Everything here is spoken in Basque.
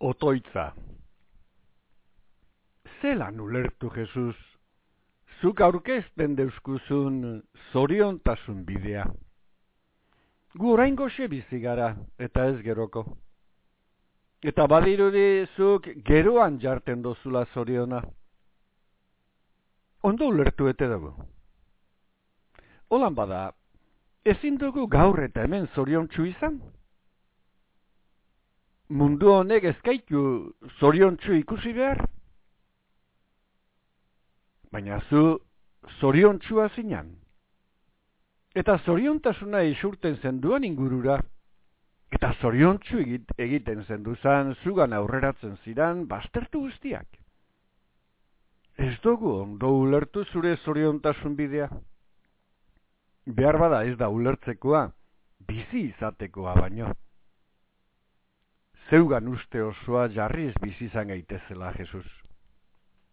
Otoitza Zelan ulertu Jesus, zuk aurkezten deuskuzun zoriontasun bidea. Gu orain goxe bizi gara, eta ez geroko. Eta badirudi zuk geroan jarten dozula zoriona. Ondo ulertu ete dugu. Olan bada, ezin dugu gaur eta hemen zorion izan? Mundu honek ezkaitu zoriontsu ikusi behar? Baina zu zoriontsua zinan. Eta zoriontasuna isurten zenduan ingurura. Eta zoriontsu egiten zenduzan zugan aurreratzen ziran bastertu guztiak. Ez dugu ondo ulertu zure zoriontasun bidea. Behar bada ez da ulertzekoa, bizi izatekoa baino zeugan uste osoa jarriz bizizan gaitezela, Jesus.